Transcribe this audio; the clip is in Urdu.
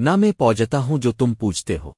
نہ میں پوجتا ہوں جو تم پوچھتے ہو۔